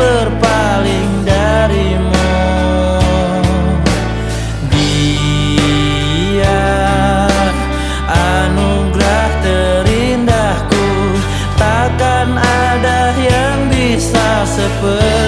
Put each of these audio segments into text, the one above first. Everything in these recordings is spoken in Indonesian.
berpaling darimu. Dia anugerah terindahku. Takkan ada yang bisa seperti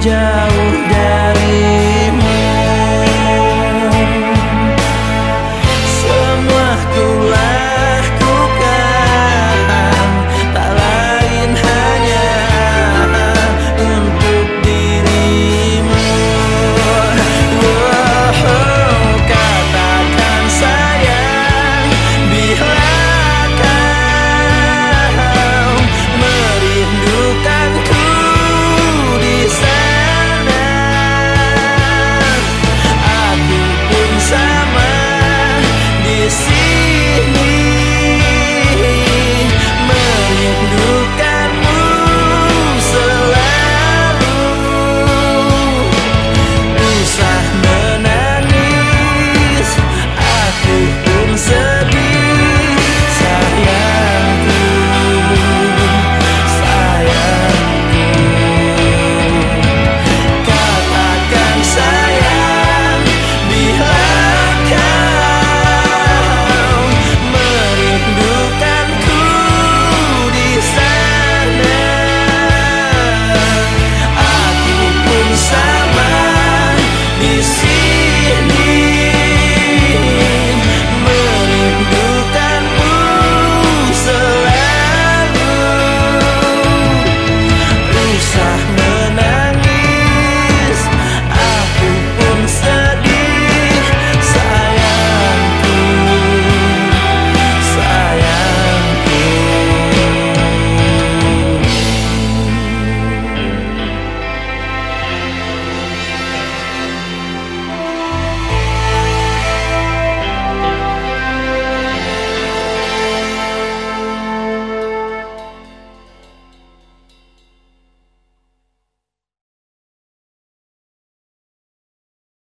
jauh.